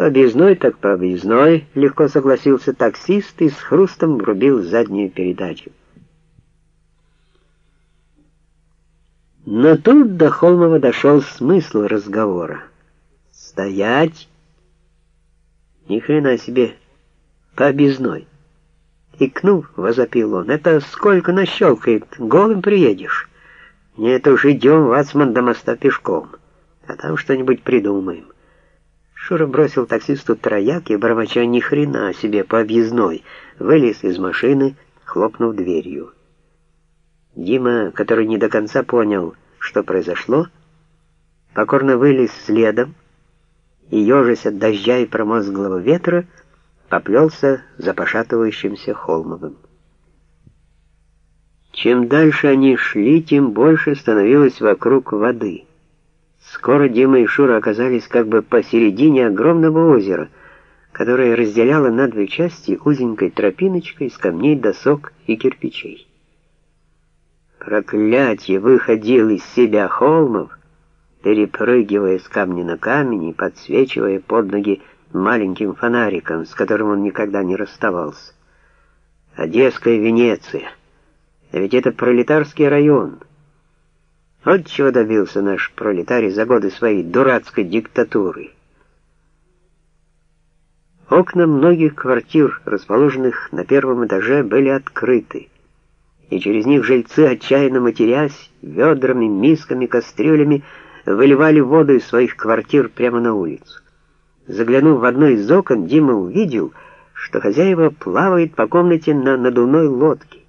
По объездной так по объездной, легко согласился таксист и с хрустом врубил заднюю передачу. Но тут до Холмова дошел смысл разговора. Стоять? Ни хрена себе, по объездной. Икнув, возопил он, это сколько нащелкает, голым приедешь. Нет уж, идем, Вацман, до моста пешком, а там что-нибудь придумаем. Шура бросил таксисту трояк и, бормоча ни хрена себе по объездной, вылез из машины, хлопнув дверью. Дима, который не до конца понял, что произошло, покорно вылез следом и, ежась от дождя и промозглого ветра, поплелся за пошатывающимся Холмовым. Чем дальше они шли, тем больше становилось вокруг воды. Скоро Дима и Шура оказались как бы посередине огромного озера, которое разделяло на две части узенькой тропиночкой из камней, досок и кирпичей. Проклятье выходил из себя Холмов, перепрыгивая с камня на камень и подсвечивая под ноги маленьким фонариком, с которым он никогда не расставался. Одесская Венеция. А ведь это пролетарский район. Вот чего добился наш пролетарий за годы своей дурацкой диктатуры. Окна многих квартир, расположенных на первом этаже, были открыты, и через них жильцы, отчаянно матерясь, ведрами, мисками, кастрюлями, выливали воду из своих квартир прямо на улицу. Заглянув в одно из окон, Дима увидел, что хозяева плавает по комнате на надувной лодке.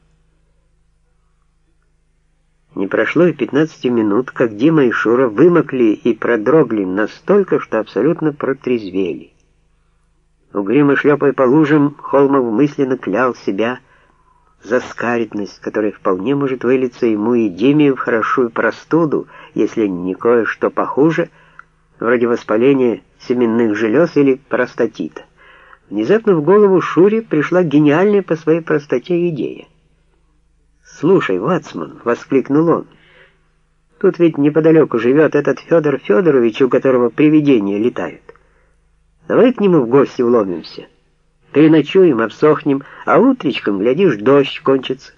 Не прошло и 15 минут, как Дима и Шура вымокли и продрогли настолько, что абсолютно протрезвели. Угрюмо шлепая по лужам, Холмов мысленно клял себя за скаридность, которая вполне может вылиться ему и Диме в хорошую простуду, если не кое-что похуже, вроде воспаления семенных желез или простатита. Внезапно в голову Шуре пришла гениальная по своей простоте идея. «Слушай, Вацман!» — воскликнул он. «Тут ведь неподалеку живет этот Федор Федорович, у которого привидения летают. Давай к нему в гости вломимся. Переночуем, обсохнем, а утречком, глядишь, дождь кончится».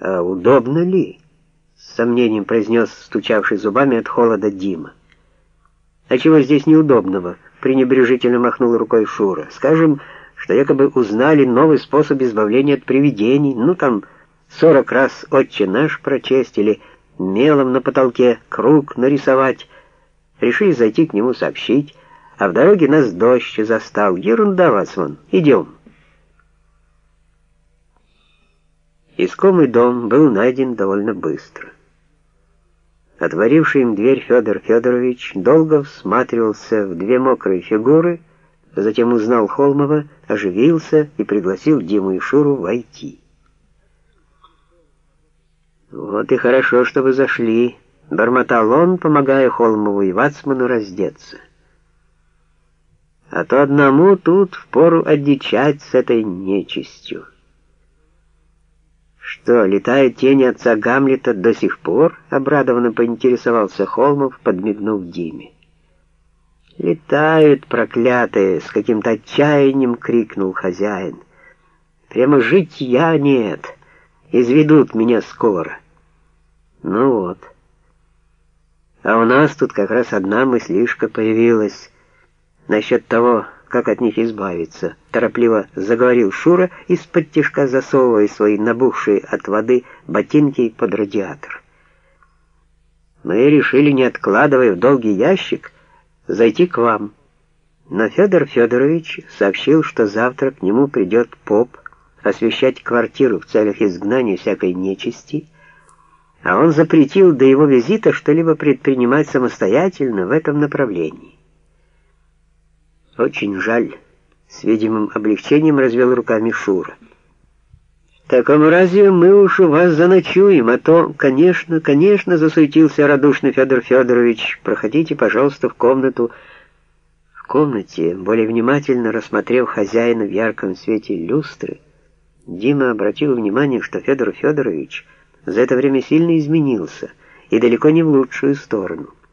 «А удобно ли?» — с сомнением произнес стучавший зубами от холода Дима. «А чего здесь неудобного?» — пренебрежительно махнул рукой Шура. «Скажем, что якобы узнали новый способ избавления от привидений, ну там сорок раз «Отче наш» прочесть или мелом на потолке круг нарисовать. Решили зайти к нему сообщить, а в дороге нас дождь застал. Ерунда, Вацман, идем. Искомый дом был найден довольно быстро. Отворивший им дверь Федор Федорович долго всматривался в две мокрые фигуры, затем узнал Холмова, оживился и пригласил Диму и Шуру войти. «Вот и хорошо, что вы зашли», — бормотал он, помогая Холмову и Вацману раздеться. «А то одному тут впору одичать с этой нечистью». «Что, летает тень отца Гамлета до сих пор?» — обрадованно поинтересовался Холмов, подмигнув Диме. «Летают, проклятые!» — с каким-то отчаянием крикнул хозяин. «Прямо житья нет! Изведут меня скоро!» «Ну вот. А у нас тут как раз одна мыслишка появилась насчет того, как от них избавиться», — торопливо заговорил Шура, из-под тишка засовывая свои набухшие от воды ботинки под радиатор. «Мы решили, не откладывая в долгий ящик, зайти к вам. Но Федор Федорович сообщил, что завтра к нему придет поп освещать квартиру в целях изгнания всякой нечисти, а он запретил до его визита что-либо предпринимать самостоятельно в этом направлении. Очень жаль, с видимым облегчением развел руками Шура. Таком разе мы уж у вас заночуем, а то, конечно, конечно, засуетился радушный Федор Федорович. Проходите, пожалуйста, в комнату. В комнате, более внимательно рассмотрев хозяина в ярком свете люстры, Дима обратил внимание, что Федор Федорович за это время сильно изменился и далеко не в лучшую сторону.